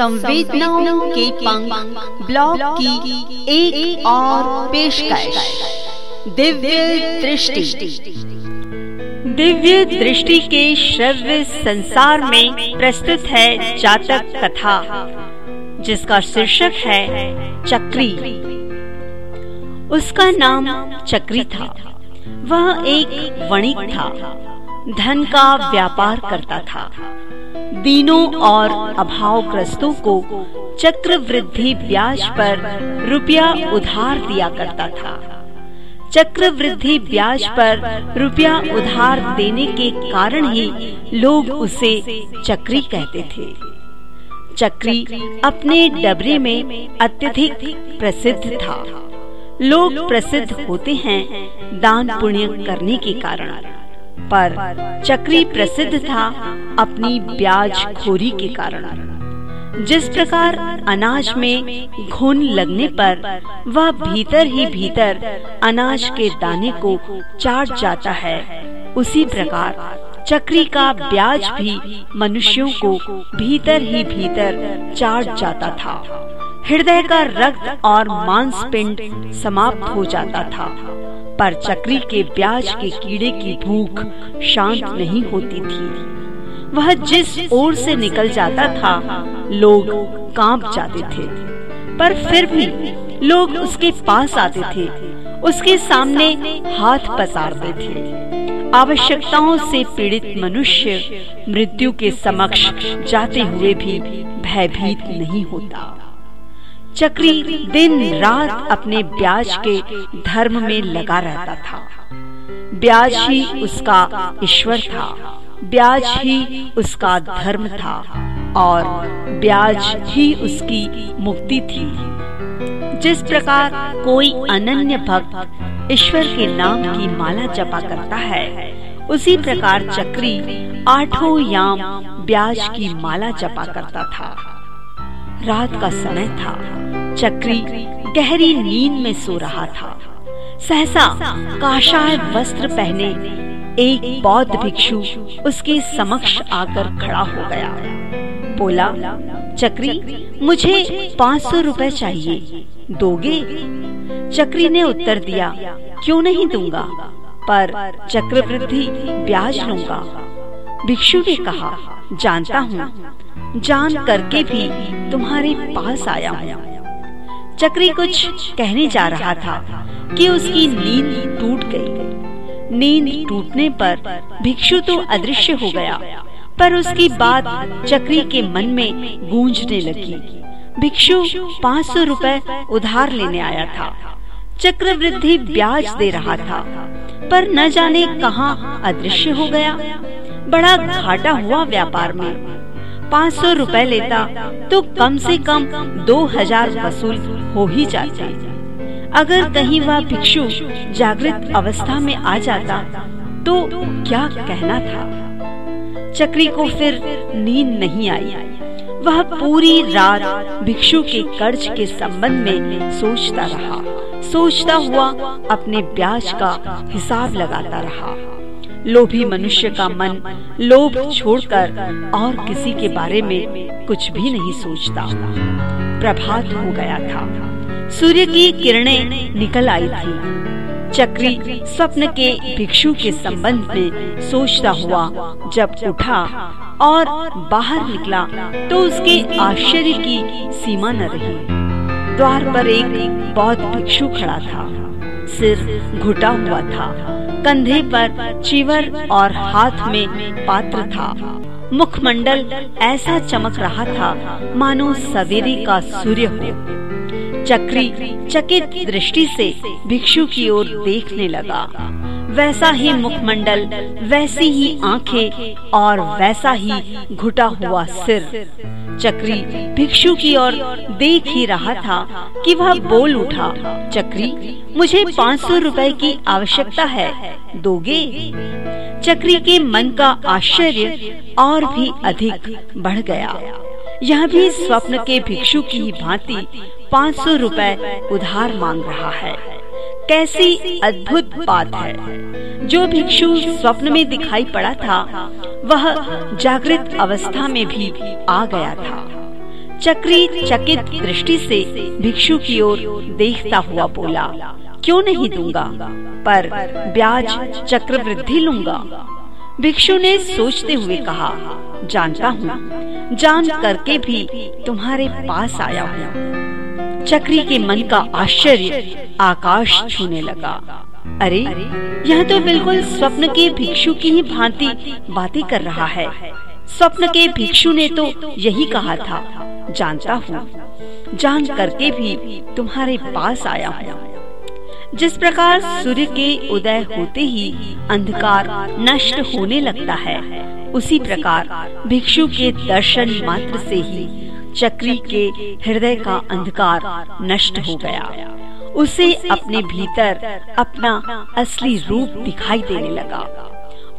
संवेदनाओं के पंख ब्लॉग की एक, और पेशकश। दिव्य दृष्टि। दिव्य दृष्टि के श्रव्य संसार में प्रस्तुत है जातक कथा जिसका शीर्षक है चक्री। उसका नाम चक्री था। वह एक वणिक था। धन का व्यापार करता था। दीनों और अभावग्रस्तों को चक्रवृद्धि ब्याज पर रुपया उधार दिया करता था। चक्रवृद्धि ब्याज पर रुपया उधार देने के कारण ही लोग उसे चक्री कहते थे। चक्री अपने डबरे में अत्यधिक प्रसिद्ध था। लोग प्रसिद्ध होते हैं दान पुण्य करने के कारण। पर चक्री प्रसिद्ध था अपनी ब्याज खोरी के कारण। जिस प्रकार अनाज में घुन लगने पर वह भीतर ही भीतर अनाज के दाने को चाट जाता है, उसी प्रकार चक्री का ब्याज भी मनुष्यों को भीतर ही भीतर चाट जाता था। हृदय का रक्त और मांस पिंड समाप्त हो जाता था। पर चक्री के ब्याज के कीड़े की भूख शांत नहीं होती थी। वह जिस ओर से निकल जाता था, लोग काँप जाते थे। पर फिर भी लोग उसके पास आते थे, उसके सामने हाथ पसारते थे। आवश्यकताओं से पीड़ित मनुष्य मृत्यु के समक्ष जाते हुए भी भयभीत नहीं होता। चक्री दिन रात अपने ब्याज के धर्म में लगा रहता था। ब्याज ही उसका ईश्वर था, ब्याज ही उसका धर्म था और ब्याज ही उसकी मुक्ति थी। जिस प्रकार कोई अनन्य भक्त ईश्वर के नाम की माला जपा करता है, उसी प्रकार चक्री आठों याम ब्याज की माला जपा करता था। रात का समय था। चक्री गहरी नींद में सो रहा था। सहसा काशाय वस्त्र पहने एक बौद्ध भिक्षु उसके समक्ष आकर खड़ा हो गया। बोला, चक्री, मुझे पाँच सौ रूपए चाहिए। दोगे? चक्री ने उत्तर दिया, क्यों नहीं दूँगा? पर चक्रवृद्धि ब्याज लूँगा। भिक्षु ने कहा, जानता हूँ। जान करके भी तुम्हारे पास आया हूँ। चक्री कुछ कहने जा रहा था कि उसकी नींद टूट गई। नींद टूटने पर भिक्षु तो अदृश्य हो गया, पर उसकी बात चक्री के मन में गूंजने लगी। भिक्षु पाँच सौ रूपए उधार लेने आया था। चक्रवृद्धि ब्याज दे रहा था, पर न जाने कहाँ अदृश्य हो गया। बड़ा घाटा हुआ व्यापार में। पाँच सौ रूपए लेता तो कम से कम दो हज़ार वसूल हो ही जाते। अगर कहीं वह भिक्षु जागृत अवस्था में आ जाता तो क्या कहना था? चक्री को फिर नींद नहीं आई। वह पूरी रात भिक्षु के कर्ज के संबंध में सोचता रहा। सोचता हुआ अपने ब्याज का हिसाब लगाता रहा। लोभी मनुष्य का मन लोभ छोड़कर और किसी के बारे में कुछ भी नहीं सोचता। प्रभात हो गया था। सूर्य की किरणें निकल आई थी। चक्री स्वप्न के भिक्षु के संबंध में सोचता हुआ जब उठा और बाहर निकला तो उसके आश्चर्य की सीमा न रही। द्वार पर एक बौद्ध भिक्षु खड़ा था। सिर घुटा हुआ था। कंधे पर चिवर और हाथ में पात्र था। मुखमंडल ऐसा चमक रहा था, मानो सवेरे का सूर्य हो। चक्री चकित दृष्टि से भिक्षु की ओर देखने लगा। वैसा ही मुखमंडल, वैसी ही आँखें और वैसा ही घुटा हुआ सिर। चक्री भिक्षु की ओर देख ही रहा था कि वह बोल उठा, चक्री, मुझे पाँच सौ रूपए की आवश्यकता है, दोगे? चक्री के मन का आश्चर्य और भी अधिक बढ़ गया। यह भी स्वप्न के भिक्षु की ही भांति पाँच सौ रूपए उधार मांग रहा है। कैसी अद्भुत बात है। जो भिक्षु स्वप्न में दिखाई पड़ा था, वह जागृत अवस्था में भी आ गया था। चक्री चकित दृष्टि से भिक्षु की ओर देखता हुआ बोला, क्यों नहीं दूँगा? पर ब्याज चक्रवृद्धि लूँगा। भिक्षु ने सोचते हुए कहा, जानता हूँ, जान करके भी तुम्हारे पास आया हूँ। चक्री के मन का आश्चर्य आकाश छूने लगा। अरे, यह तो बिल्कुल स्वप्न के भिक्षु की ही भांति बातें कर रहा है। स्वप्न के भिक्षु ने तो यही कहा था, जानता हूँ। जान करके भी तुम्हारे पास आया हूँ। जिस प्रकार सूर्य के उदय होते ही अंधकार नष्ट होने लगता है, उसी प्रकार भिक्षु के दर्शन मात्र से ही चक्री के हृदय का अंधकार नष्ट हो गया। उसे अपने भीतर अपना असली रूप दिखाई देने लगा।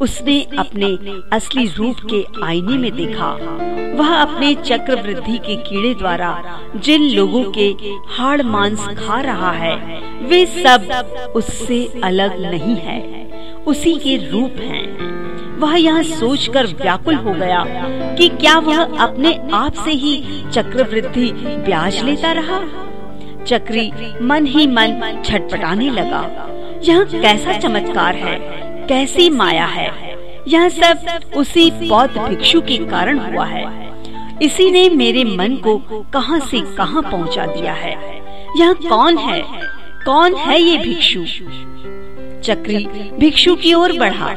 उसने अपने असली रूप के आईने में देखा। वह अपने चक्रवृद्धि के कीड़े द्वारा जिन लोगों के हाड़ मांस खा रहा है, वे सब उससे अलग नहीं है। उसी के रूप हैं। वह यह सोचकर व्याकुल हो गया कि क्या वह अपने आप से ही चक्रवृद्धि ब्याज लेता रहा? चक्री मन ही मन छटपटाने लगा। यह कैसा चमत्कार है, कैसी माया है। यह सब उसी बौद्ध भिक्षु के कारण हुआ है। इसी ने मेरे मन को कहाँ से कहाँ पहुँचा दिया है। यह कौन है कौन है ये भिक्षु? चक्री भिक्षु की ओर बढ़ा।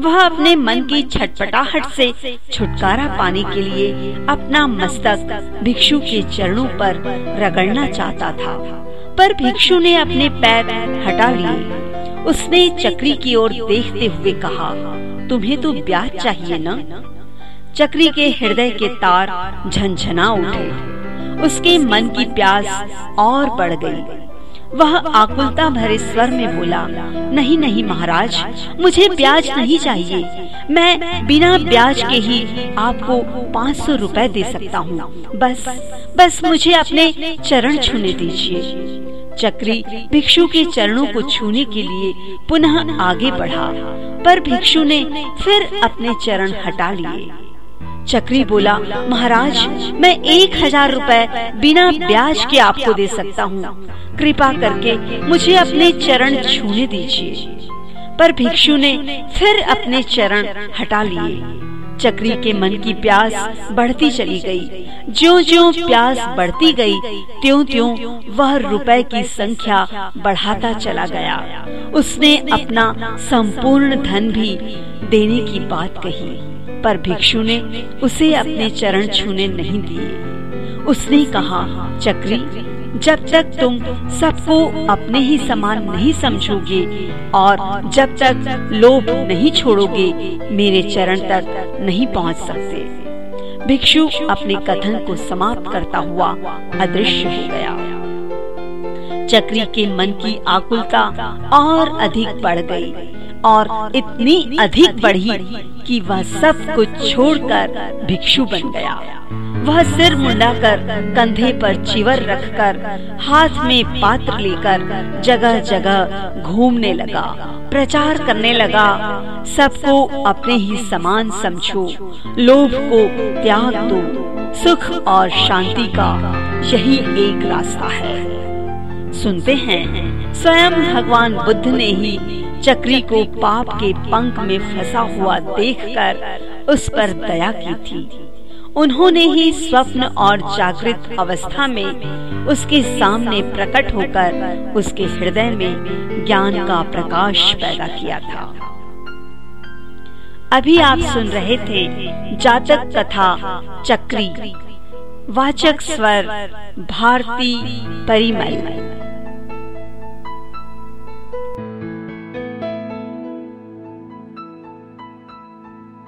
वह अपने मन की छटपटाहट से छुटकारा पाने के लिए अपना मस्तक भिक्षु के चरणों पर रगड़ना चाहता था। पर भिक्षु ने अपने पैर हटा लिए। उसने चक्री की ओर देखते हुए कहा, तुम्हें तो ब्याज चाहिए न? चक्री के हृदय के तार झंझना उठे। उसके मन की प्यास और बढ़ गई। वह आकुलता भरे स्वर में बोला, नहीं नहीं महाराज, मुझे ब्याज नहीं चाहिए। मैं बिना ब्याज के ही आपको पाँच सौ रूपए दे सकता हूँ। बस बस मुझे अपने चरण छूने दीजिए। चक्री भिक्षु के चरणों को छूने के लिए पुनः आगे बढ़ा, पर भिक्षु ने फिर अपने चरण हटा लिए। चक्री बोला, महाराज, मैं एक हज़ार रूपए बिना ब्याज के आपको दे सकता हूँ। कृपा करके मुझे अपने चरण छूने दीजिए। पर भिक्षु ने फिर अपने चरण हटा लिए। चक्री के मन की प्यास बढ़ती चली गई। ज्यो ज्यो प्यास बढ़ती गई त्यों त्यों वह रुपए की संख्या बढ़ाता चला गया। उसने अपना संपूर्ण धन भी देने की बात कही। पर भिक्षु ने उसे अपने चरण छूने नहीं दिए। उसने कहा, चक्री, जब तक तुम सबको अपने ही समान नहीं समझोगे और जब तक लोभ नहीं छोड़ोगे, मेरे चरण तक नहीं पहुँच सकते। भिक्षु अपने कथन को समाप्त करता हुआ अदृश्य हो गया। चक्री के मन की आकुलता और अधिक बढ़ गई। और इतनी अधिक बढ़ी कि वह सब कुछ छोड़कर भिक्षु बन गया। वह सिर मुंडाकर, कंधे पर चिवर रखकर, हाथ में पात्र लेकर जगह जगह घूमने लगा, प्रचार करने लगा, सबको अपने ही समान समझो, लोभ को त्याग दो, सुख और शांति का यही एक रास्ता है। सुनते हैं, स्वयं भगवान बुद्ध ने ही चक्री को पाप के पंख में फंसा हुआ देखकर उस पर दया की थी। उन्होंने ही स्वप्न और जागृत अवस्था में उसके सामने प्रकट होकर उसके हृदय में ज्ञान का प्रकाश पैदा किया था। अभी आप सुन रहे थे जातक कथा चक्री। वाचक स्वर, भारती परिमल।